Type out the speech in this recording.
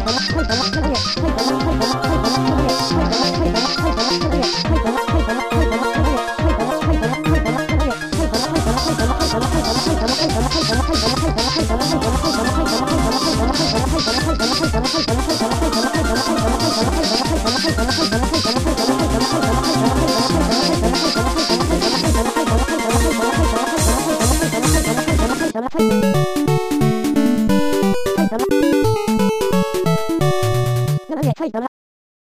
走了，快走了，快点。